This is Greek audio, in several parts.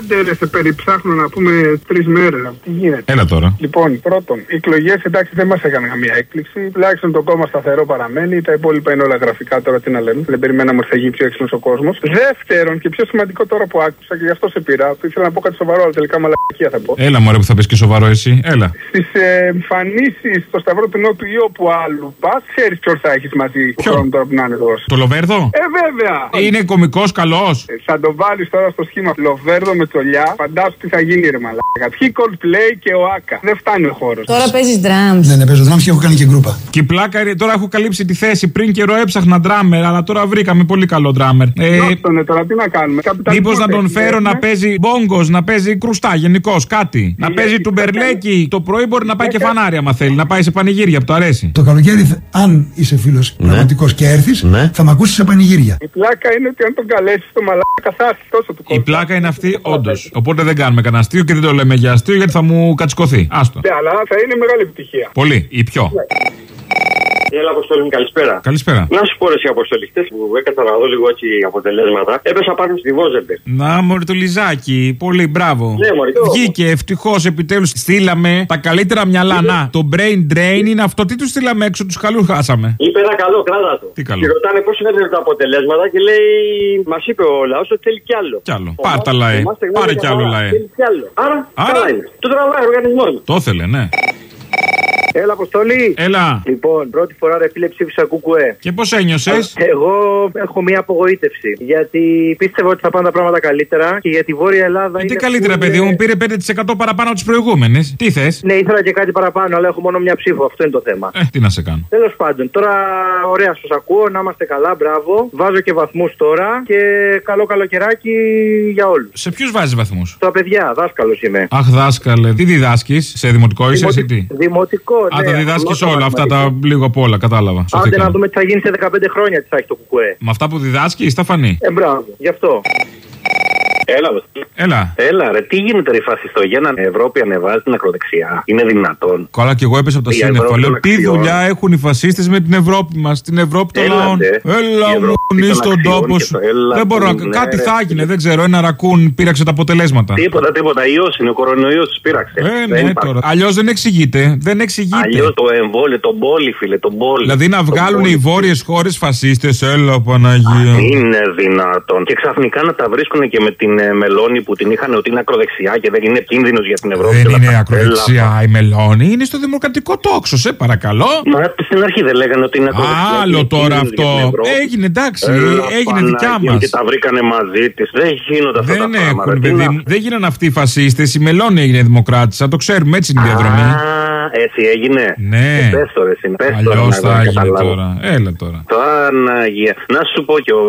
Άντε ρε, σε περιψάχνω να πούμε τρεις μέρες. Τι γίνεται; Έλα τώρα. Λοιπόν, πρώτον, οι εκλογές εντάξει δεν μας έκανε καμία έκπληξη. Τουλάχιστον το κόμμα σταθερό παραμένει. Τα υπόλοιπα είναι όλα γραφικά τώρα, τι να λέμε. Δεν περιμέναμε ότι θα γίνει πιο έξυπνος ο κόσμος. Δεύτερον, και πιο σημαντικό τώρα που άκουσα και γι' αυτό σε πειρά, που ήθελα να πω κάτι σοβαρό, αλλά τελικά μαλακία θα πω. Έλα μωρέ που θα πεις και σοβαρό εσύ. Έλα. Στις εμφανίσεις στο Σταυρό του Νότου ή όπου άλλου πας, ξέρεις ποιον θα έχεις μαζί του Ποιον; χρόνου τώρα που να είναι εδώ. Το Λοβέρδο; Ε, βέβαια! Είναι κωμικό καλός. Ε, Θα το βάλεις τώρα στο σχήμα Λοβέρδο με τσολιά. Φαντάσου τι θα γίνει, ρε Μαλάκα. Ποιοι Coldplay και ο Άκα. Δεν φτάνει ο χώρος. Τώρα παίζεις drums. Ναι, ναι, παίζω drums και έχω κάνει και γκρούπα. Και η πλάκα είναι, τώρα έχω καλύψει τη θέση. Πριν καιρό έψαχνα ντράμερ, αλλά τώρα βρήκαμε πολύ καλό ντράμερ. Ε, Δώστονε τώρα, τι να κάνουμε. Μήπως να τον Καπιταλισμό φέρω να έχουμε. παίζει μπόγκος, να παίζει κρουστά γενικώς κάτι. Να Τι παίζει έχει, του θα μπερλέκι. Το πρωί μπορεί να πάει και Έκανε. φανάρι άμα θέλει. Να πάει σε πανηγύρια που του αρέσει. Το καλοκαίρι, θε- αν είσαι φίλος πραγματικός και έρθεις, Ναι. θα με ακούσεις σε πανηγύρια. Η πλάκα είναι ότι αν τον καλέσεις το μαλάκα θα έρθει τόσο του Η κόσμου. πλάκα είναι αυτή, όντως. Οπότε δεν κάνουμε κανένα αστείο και δεν το λέμε για αστείο γιατί θα μου κατσικωθεί. Άστο. Ναι, αλλά θα είναι μεγάλη επιτυχία. Πολύ. Ή πιο. Έλα, Αποστολή, μου, καλησπέρα. Καλησπέρα. Να σου πω ρε, εσύ, Αποστολή, χτες που έκανα να δω λίγο έτσι αποτελέσματα, έπεσα πάνω στη Βόζεμπερ. Να μωρέ το λιζάκι. Πολύ μπράβο. Ναι, μωρέ, το- Βγήκε ευτυχώς επιτέλους. Στείλαμε τα καλύτερα μυαλά. Να, το brain drain είναι αυτό. Τι τους στείλαμε έξω, τους καλούς χάσαμε. Είπε ένα καλό, κράτα το. Τι καλό; Και ρωτάνε πώς φαίνεται τα αποτελέσματα και λέει, μας είπε ο λαός ότι θέλει κι άλλο. Κι άλλο. Ο Πάρ' τα, λαός- λαέ. είμαστε γνώμη Πάρε για κι άλλο, καλά. λαέ. Θέλει κι άλλο. Άρα, Άρα- καλά είναι. Το τραβάει ο οργανισμός μου. Το ήθελε, ναι. Έλα, Αποστολή. Έλα. Λοιπόν, πρώτη φορά ρε φίλε ψήφισα κουκουέ. Και πώς ένιωσες; Εγώ έχω μία απογοήτευση. Γιατί πίστευα ότι θα πάνε τα πράγματα καλύτερα και για τη Βόρεια Ελλάδα. Ε, τι είναι καλύτερα, full, παιδί ε, μου, πήρε 5% παραπάνω από τις προηγούμενες. Τι θες; Ναι, ήθελα και κάτι παραπάνω, αλλά έχω μόνο μια ψήφο. Αυτό είναι το θέμα. Ε, τι να σε κάνω. Τέλος πάντων, τώρα ωραία σας ακούω, να είμαστε καλά, μπράβο. Βάζω και βαθμούς τώρα και καλό καλοκαιράκι για όλους. Σε ποιους βάζεις βαθμούς; Τα παιδιά, δάσκαλος είμαι. Αχ, δάσκαλε, τι διδάσκεις, σε δημοτικό είσαι, εσύ τι; Δημοτικό, Α, ναι, τα διδάσκεις απλό όλα αυτά, τα μαθηματικό. λίγο απ' όλα, κατάλαβα. Άντε Σωθήκαμε. να δούμε τι θα γίνει σε 15 χρόνια τι θα έχει το κουκουέ. Με αυτά που διδάσκεις, θα φανεί. Ε, μπράβο, γι' αυτό. Έλα, Έλα. Έλα, ρε, τι γίνεται, ρε φασιστογένα Ευρώπη ανεβάζει την ακροδεξιά. Είναι δυνατόν. Καλά, και εγώ έπεσα από τα Η σύννεφα. Ευρώπη Λέω των τι αξιών. δουλειά έχουν οι φασίστες με την Ευρώπη μας, την Ευρώπη των λαών. Έλατε. Έλα Η μου, Ευρώπη νη των στον αξιών τόπο και σου. το έλα Δεν μπορώ του, να. ναι, Κάτι ρε, θα φίλε. έγινε, δεν ξέρω. Ένα ρακούν πήραξε τα αποτελέσματα. Τίποτα, τίποτα. Ιό είναι, ο κορονοϊός τους πείραξε. Ε, Δεν ναι, υπάρχει. τώρα. Αλλιώς δεν εξηγείται. Δεν εξηγείται. Αλλιώς το εμβόλιο, τον πόλη, φίλε, τον πόλη. Δηλαδή να Τον βγάλουν πόλη. οι βόρειες χώρες φασίστες, έλα Παναγία. Είναι δυνατόν. Και ξαφνικά να τα βρίσκουν και με την ε, Μελώνη που την είχαν ότι είναι ακροδεξιά και δεν είναι κίνδυνος για την Ευρώπη. Δεν και όλα είναι αυτά. ακροδεξιά η Μελώνη, είναι στο δημοκρατικό τόξο, σε παρακαλώ. Έλα. Μα στην αρχή δεν λέγανε ότι είναι ακροδεξιά. και Άλλο είναι τώρα κίνδυνος για την αυτό. Ευρώπη. Έγινε εντάξει, Έλα, έγινε δικιά Παναγία, μας. Και τα βρήκανε μαζί της. Δεν γίνονται αυτά Δεν τα πράγματα. έχουν, Τι παιδί να- μου. Δεν γίνανε αυτοί οι φασίστες. Η Μελώνη έγινε δημοκράτησα. Το ξέρουμε, έτσι είναι η διαδρομή. Α, έτσι έγινε. Ναι. Ε, Πες το ρε, εσύ, πες το, Αλλιώς να θα έγινε καταλάβω. τώρα. Έλα τώρα. Το Αναγία. Να σου πω και ο,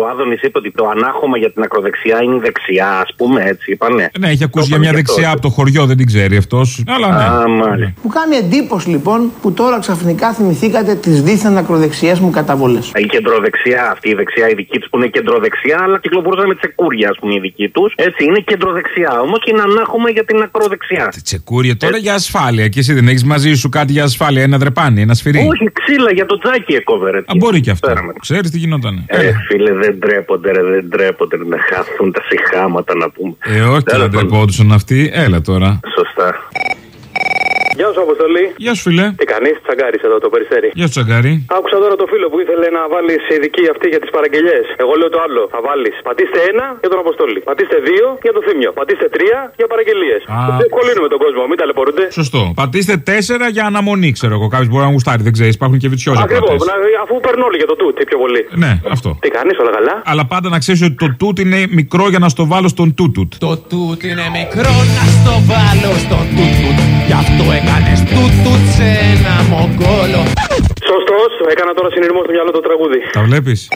ο Άδωνης είπε ότι το ανάχωμα για την ακροδεξιά είναι η δεξιά, ας πούμε έτσι είπανε. Ναι, έχει ακούσει Το για μια είπαμε και δεξιά τότε. από το χωριό, δεν την ξέρει αυτός. Αλλά ναι. Α, μάλιστα. Μου κάνει εντύπωση λοιπόν που τώρα ξαφνικά θυμηθήκατε τις δίθεν ακροδεξιές μου καταβολές. Η κεντροδεξιά, αυτή η δεξιά, η δική τους που είναι κεντροδεξιά, αλλά κυκλοφορούσαν με τσεκούρια, ας πούμε, η δική τους. Έτσι είναι κεντροδεξιά όμως και είναι ανάχωμα για την ακροδεξιά. Τσεκούρια τώρα για ασφάλεια. Και εσύ δεν έχεις μαζί σου κάτι για ασφάλεια, ένα δρεπάνι, ένα σφυρί; Όχι, ξύλα για το τζάκι έκοβε. Α, μπορεί και αυτό. Ξέρεις τι γινόταν. Ε, φίλε, δεν τρέπονται, ρε, δεν τρέπονται να χαθούν τα συχάματα να πούμε. Ε, όχι Τέλος δεν πάντων. τρεπόντουσαν αυτοί. Έλα τώρα. Σωστά. Γεια σου, Αποστολή. Γεια σου, φίλε. Τι κάνει, τσαγκάρι εδώ το περιστέρι. Γεια σου, Τσαγκάρι. Άκουσα τώρα το φίλο που ήθελε να βάλει ειδική αυτή για τις παραγγελίε. Εγώ λέω το άλλο. Θα βάλεις. Πατήστε ένα για τον Αποστόλη. Πατήστε δύο για το θύμιο. Πατήστε τρία για παραγγελίες. Α. Δεν κολλήνουμε τον κόσμο, μην ταλαιπωρούνται. Σωστό. Πατήστε τέσσερα για αναμονή, ξέρω εγώ. Κάποιος μπορεί να γουστάρει, δεν ξέρεις. Υπάρχουν και βιτσιόζε Ακριβώς. ακροατές. Αφού παίρνουν όλοι για το τούτ, πιο πολύ. Ναι, αυτό. Τι κάνεις, όλα καλά; Αλλά πάντα να ξέρεις ότι το τούτ είναι μικρό για να στο βάλω στον τούτουτ. Το τούτ είναι μικρό να στο βάλω στο τούτουτ Γι' αυτό έκανες τούτουτ σε ένα μογκόλο Σωστός, έκανα τώρα συνειρμό στο μυαλό το τραγούδι. Τα βλέπεις;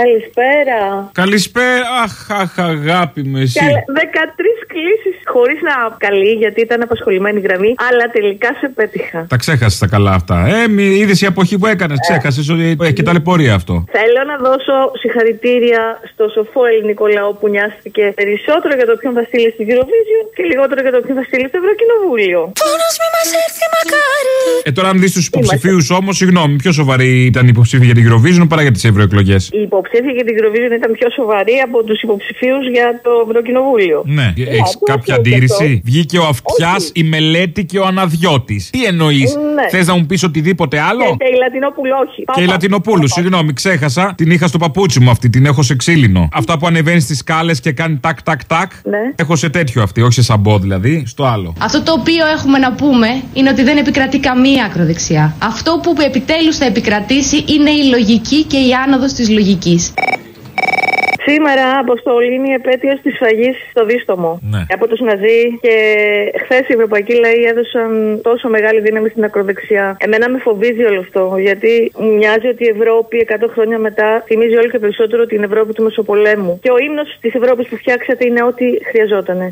Καλησπέρα. Καλησπέρα. Αχ, αχ, αγάπη μου, εσύ. Καλέ- 13 κλήσεις χωρίς να καλεί γιατί ήταν απασχολημένη η γραμμή, αλλά τελικά σε πέτυχα. Τα ξέχασες τα καλά αυτά. Ε, μη είδες η αποχή που έκανες. Ξέχασες ότι έχει και ταλαιπωρία αυτό. Θέλω να δώσω συγχαρητήρια στο σοφό ελληνικό λαό που νοιάστηκε περισσότερο για το ποιον θα στείλει στην Eurovision και λιγότερο για το ποιον θα στείλει στο Ευρωκοινοβούλιο. Πόνος μη μας έρθει, μα Ε, τώρα αν δεις τους υποψηφίους όμως, συγγνώμη, πιο σοβαρή ήταν η υποψήφια για την Eurovision παρά για τις ευρωεκλογές. Η υποψήφια για την Eurovision ήταν πιο σοβαρή από τους υποψηφίους για το Ευρωκοινοβούλιο. Ναι, έχεις αυτό κάποια αυτό. αντίρρηση; Βγήκε ο Αυτιάς, η μελέτη και ο Αναδιώτης. Τι εννοείς, Ναι. θες να μου πεις οτιδήποτε άλλο; Και, και η Λατινόπουλο όχι. Και η Πάπα. Λατινοπούλου, συγγνώμη, ξέχασα. Την είχα στο παπούτσι μου αυτή, την έχω σε ξύλινο. Αυτά που ανεβαίνει στις σκάλες και κάνει τάκ τάκ τάκ. Ναι. Έχω σε τέτοιο αυτή, όχι σε σαμπό δηλαδή, στο άλλο. Αυτό το οποίο έχουμε να πούμε είναι ότι δεν επικρατεί καμία ακροδεξιά. Αυτό που επιτέλους θα επικρατήσει είναι η λογική και η άνοδος της λογικής. Σήμερα, Αποστολή, είναι η επέτειος της σφαγή στο Δίστομο Ναι. από τους Ναζί και χθες οι ευρωπαϊκοί λαοί έδωσαν τόσο μεγάλη δύναμη στην ακροδεξιά. Εμένα με φοβίζει όλο αυτό, γιατί μου μοιάζει ότι η Ευρώπη 100 χρόνια μετά θυμίζει όλο και περισσότερο την Ευρώπη του Μεσοπολέμου. Και ο ύμνος της Ευρώπης που φτιάξατε είναι ό,τι χρειαζότανε.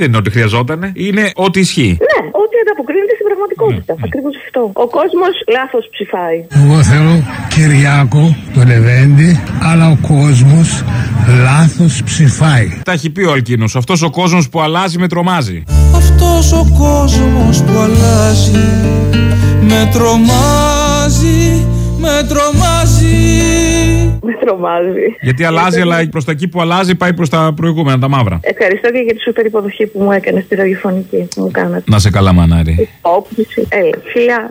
Δεν είναι ότι χρειαζόταν, είναι ό,τι ισχύει. Ναι, ό,τι ανταποκρίνεται στην πραγματικότητα. Ακριβώς αυτό. Ο κόσμος λάθος ψηφάει. Εγώ θέλω Κυριάκο το Λεβέντη, αλλά ο κόσμος λάθος ψηφάει. Τα έχει πει ο Αλκίνος. Αυτός ο κόσμος που αλλάζει με τρομάζει. Αυτός ο κόσμος που αλλάζει Με τρομάζει, με τρομάζει Με τρομάζει. Γιατί αλλάζει, αλλά προς τα εκεί που αλλάζει πάει προς τα προηγούμενα, τα μαύρα. Ευχαριστώ και για τη σούπερ υποδοχή που μου έκανες στη ραδιοφωνική που μου κάνατε. Να σε καλά, μανάρι. Όποιος, Έλα, φιλιά.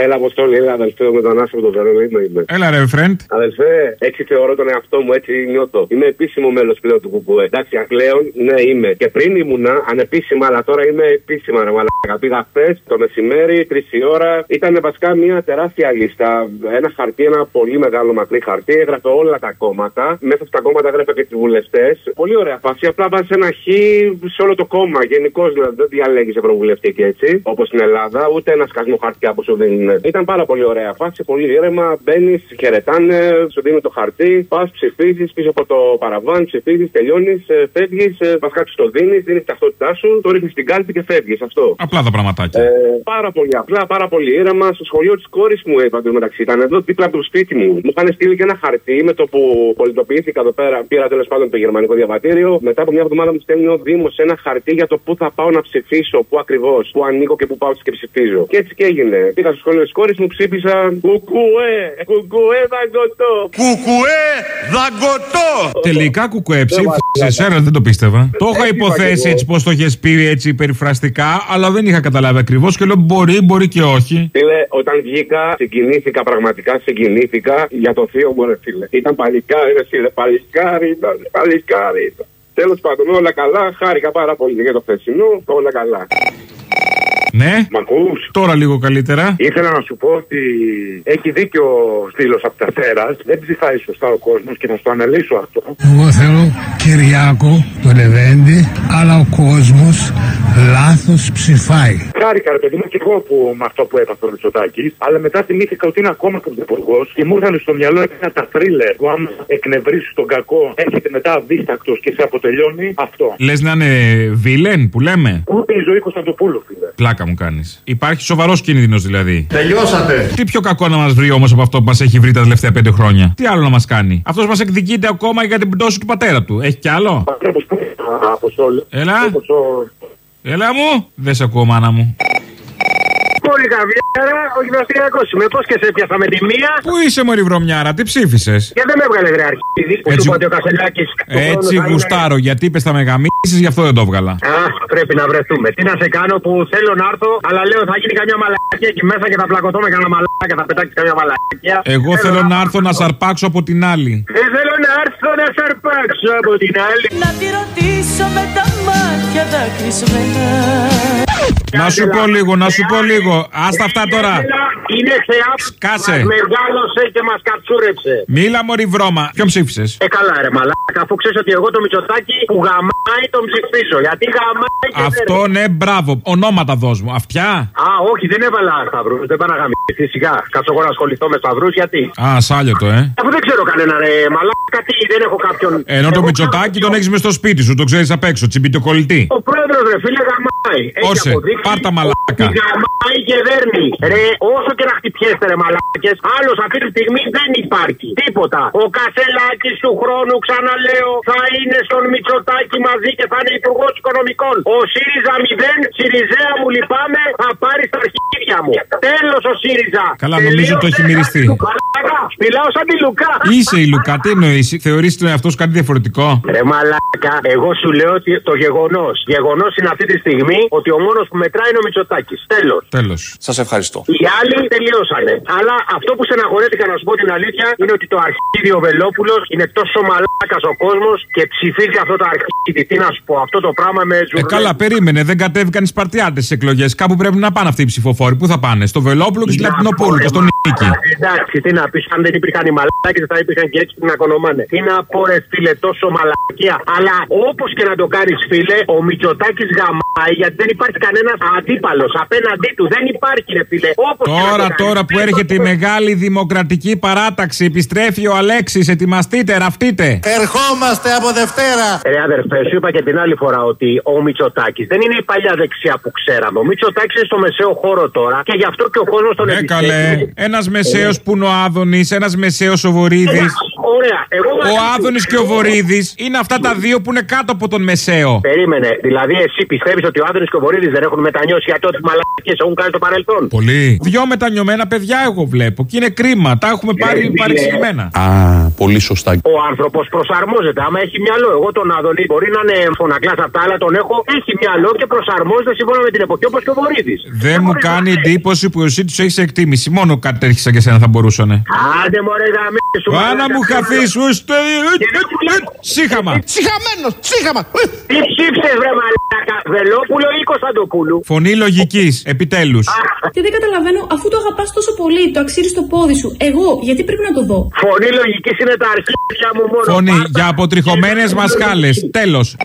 Έλα, Αποστόλη, έλα, αδελφέ, με τον Άσο, τον Βερολίνο είμαι. Έλα, ρε, friend. Αδελφέ, έτσι θεωρώ τον εαυτό μου, έτσι νιώθω. Είμαι επίσημο μέλος πλέον του Κουκουέ. Εντάξει, πλέον, ναι, είμαι. Και πριν ήμουνα ανεπίσημα, αλλά τώρα είμαι επίσημα, ρε Μαλάκα. Πήγα χθες το μεσημέρι, τρεις η ώρα. Ήταν βασικά μια τεράστια λίστα. Ένα χαρτί, ένα πολύ μεγάλο μακρύ χαρτί. Έγραφε όλα τα κόμματα. Μέσα στα κόμματα έγραφε και του βουλευτές. Πολύ ωραία φάση. Απλά βάζεις ένα χ σε όλο το κόμμα. Γενικώς δηλαδή δεν διαλέγεις ευρωβουλευτή και έτσι, όπως στην Ελλάδα. Ούτε ένα σκασμό χαρτιά που σου δίνουν. Ήταν πάρα πολύ ωραία φάση, πολύ ήρεμα. Μπαίνεις, χαιρετάνε, σου δίνουν το χαρτί. Πας, ψηφίζεις πίσω από το παραβάν, ψηφίζεις, τελειώνεις, φεύγεις. Βασικά του το δίνεις, δίνεις την ταυτότητά σου, το ρίχνεις στην κάλπη και φεύγεις. Αυτό. Απλά τα πραγματάκια. Ε, πάρα πολύ απλά, πάρα πολύ ήρεμα. Στο σχολείο της κόρης μου, είπα μεταξύ, ήταν εδώ δίπλα από το σπίτι μου. Μου είχαν στείλει και ένα χαρτί με το που πολιτοποιήθηκα εδώ πέρα. Πήρα τέλος πάντων το γερμανικό διαβατήριο. Μετά από μια εβδομάδα μου στέλνει ο Δήμος ένα χαρτί για το πού θα πάω να ψηφίσω, πού ακριβώς, πού ανήκω και πού πάω και ψηφίζω. Και έτσι και έγινε. Πήγα στο σχολείο τη κόρη μου, ψήφισα Κουκουέ, κουκουέ δαγκωτό. Κουκουέ δαγκωτό. Τελικά κουκουέ ψήφισες. Ένα δεν το πίστευα. Το είχα Έτσι υποθέσει είπα έτσι πώ το είχες πει έτσι περιφραστικά, αλλά δεν είχα καταλάβει ακριβώς και λέω μπορεί, μπορεί και όχι. Φίλε, όταν βγήκα, συγκινήθηκα πραγματικά, συγκινήθηκα για το θείο μου, ρε φίλε. Ήταν παλικάρι, ρε φίλε, παλικάρι ήταν, παλικάρι ήταν. Τέλος πάντων, όλα καλά, χάρηκα πάρα πολύ για το χθεσινό, όλα καλά. Ναι. Μ' ακούς; Τώρα λίγο καλύτερα. Ήθελα να σου πω ότι έχει δίκιο ο στήλος από τα Θέρα. Δεν ψηφάει σωστά ο κόσμος και θα στο αναλύσω αυτό. Εγώ θέλω Κυριάκο το Λεβέντη, αλλά ο κόσμος λάθος ψηφάει. Χάρηκα, ρε παιδί μου, και εγώ που, με αυτό που έπαθε ο Μητσοτάκης. Αλλά μετά θυμήθηκα ότι είναι ακόμα πρωθυπουργός και μου ήρθαν στο μυαλό ένα τα θρίλερ που άμα εκνευρίσει τον κακό, έρχεται μετά αδίστακτο και σε αποτελειώνει αυτό. Λες να είναι βίλεν που λέμε; Ούτε η ζωή Κωνσταντοπούλου, φίλε. Πλάκα μου κάνεις. Υπάρχει σοβαρός κίνδυνος δηλαδή. Τελειώσατε. Τι πιο κακό να μας βρει όμως από αυτό που μας έχει βρει τα τελευταία πέντε χρόνια; Τι άλλο να μας κάνει; Αυτός μας εκδικείται ακόμα για την πτώση του πατέρα του. Έχει κι άλλο; Αποστόλη. Έλα. Έλα μου. Δεν σε ακούω, μάνα μου. Πολύ καβιάρα, ο γυμναστηριακός είμαι. Πώς και σε έπιασα με τη μία. Πού είσαι, Μωρή Βρωμιάρα, τι ψήφισες; Και δεν με έβγαλε βρε αρχίδι που Έτσι- σου είπα ότι ο Κασελάκη. Έτσι γουστάρω, γιατί είπες τα μεγαμίσει, γι' αυτό δεν το έβγαλα. Α, πρέπει να βρεθούμε. Τι να σε κάνω που θέλω να έρθω, αλλά λέω θα γίνει καμιά μαλακία εκεί μέσα και θα πλακωθώ με κανένα μαλακία και θα πετάξει καμιά μαλακία. Εγώ θέλω να έρθω να σαρπάξω από την άλλη. Δεν θέλω να έρθω να σε αρπάξω από την άλλη. Να τη ρωτήσω με τα μάτια δακρυσμένα. Να σου πω λίγο, να σου πω λίγο. Άστα αυτά τώρα. Είναι θεά που Σκάσε. μας μεγάλωσε και μας κατσούρεψε. Μίλα, Μωρή Βρώμα. Ποιον ψήφισες; Ε, καλά, ρε μαλάκα. Αφού ξέρεις ότι εγώ το Μητσοτάκι που γαμάει τον ψηφίσω. Γιατί γαμάει και Αυτό ναι, μπράβο. Ονόματα δώσ' μου. Αυτιά. Α, όχι, δεν έβαλα σταυρούς. Δεν πάνε να γαμίσει. Σιγά. Κάτσω εγώ να ασχοληθώ με σταυρούς γιατί; Α, σάλιο το, ε. Αφού δεν ξέρω κανένα ρε μαλάκα τι, δεν έχω κάποιον. Ενώ το Εγώ Μητσοτάκι τον έχεις μες στο σπίτι σου, το ξέρεις απ' έξω, τσιμπιτοκολλητή. Ο πρόεδρος Τέλο, ρε φίλε, γαμάει. Έχει Όσε, αποδείξει πάρ' τα μαλάκα. ότι Γαμάει και δέρνει. Ρε, όσο και να χτυπιέστε, ρε μαλάκες, άλλος αυτή τη στιγμή δεν υπάρχει. Τίποτα. Ο Κασελάκης του χρόνου, ξαναλέω, θα είναι στον Μητσοτάκη μαζί και θα είναι υπουργός οικονομικών. Ο ΣΥΡΙΖΑ 0, ΣΥΡΙΖΑ μου λυπάμαι, θα πάρει στα αρχίδια μου. Τέλος ο ΣΥΡΙΖΑ. Καλά, νομίζω το έχει μυριστεί. Μαλάκα, Μιλάω σαν τη Λουκά. Είσαι η Λουκά, τι εννοείς, θεωρείς τον εαυτό σου κάτι διαφορετικό; Ρε μαλάκα, εγώ σου λέω ότι το γεγονός. Γεγονός είναι αυτή τη στιγμή ότι ο μόνος που μετράει είναι ο Μητσοτάκης. Τέλος. Τέλος. Σας ευχαριστώ. Οι άλλοι τελειώσανε. Αλλά αυτό που στεναχωρέθηκα να σου πω την αλήθεια είναι ότι το αρχίδιο Βελόπουλος είναι τόσο μαλάκας ο κόσμος και ψηφίζει αυτό το αρχίδι. Τι να σου πω, αυτό το πράγμα με Ε, ζουρνέ. καλά, περίμενε, δεν κατέβηκαν οι Σπαρτιάτες στις εκλογές. Κάπου πρέπει να πάνε αυτοί οι ψηφοφόροι. Πού θα πάνε, στο Βελόπουλο και στη Λατινοπούλου και στον Νίκη. Εντάξει, τι να πεις, αν δεν υπήρχαν οι μαλάκες, θα υπήρχαν και έξι που να κονομάνε. Τι να πω, ρε φίλε, τόσο μαλακία. Αλλά όπως και να το κάνεις, φίλε, ο Μητσοτάκης γαμάει γιατί δεν υπάρχει κανένας αντίπαλος απέναντί του. Δεν υπάρχει, ρε φίλε. Όπως και να το Τώρα, κάνεις. τώρα που έρχεται η μεγάλη δημοκρατική παράταξη, επιστρέφει ο Αλέξης, ετοιμαστείτε, ραφτείτε. Ερχόμαστε από Δευτέρα. Ρε αδερφέ, σου είπα και την άλλη φορά ότι ο Μητσοτάκης δεν είναι η παλιά δεξιά που ξέραμε. Ο Μητσοτάκης είναι στο μεσαίο χώρο τώρα και γι' αυτό και ο κόσμο τον Ναι, εμπιστεύει. καλέ. Ένας μεσαίος που είναι ο Άδωνης, ένας μεσαίος ο Βορύδης. Ωραία. Εγώ Ο Άδωνης και ο Βορύδης είναι αυτά τα δύο που είναι κάτω από τον μεσαίο. Περίμενε. Δηλαδή, εσύ πιστεύεις ότι ο Άδωνης και ο Βορύδης δεν έχουν μετανιώσει για τότε μαλακίες έχουν κάνει στο παρελθόν. Πολύ. Δυο μετανιωμένα παιδιά εγώ βλέπω. Και είναι κρίμα. Τα έχουμε πάρει φίλε. παρεξηγημένα. Α, πολύ σωστά. Ο άνθρωπος προσαρμόζεται. Άμα έχει μυαλό, εγώ τον Άδωνη μπορεί να είναι φωνακλάς αυτά, αλλά τον έχω. Έχει μυαλό και προσαρμόζεται σύμφωνα με την εποχή όπως και ο Βορύδης. Δεν μου κάνει εντύπωση που εσύ του έχει εκτίμηση. Μόνο κάτι τέτοιο σαν και εσένα θα μπορούσανε. Άντε μωρέ γαμίσου. Άνα μου χαθεί, ουστε. Σύχαμα. Συχαμένο, σύχαμα. Τι ψήφισες, βρε μαλάκα. Βελόπουλο ή Κωνσταντοπούλου. Φωνή λογικής, επιτέλους. Και δεν καταλαβαίνω, αφού το αγαπάς τόσο πολύ, το αξίζεις στο πόδι σου, εγώ γιατί πρέπει να το δω; Φωνή λογικής είναι τα αρχίδια μου μόνο. Φωνή για αποτριχωμένε μασχάλε. Τέλος.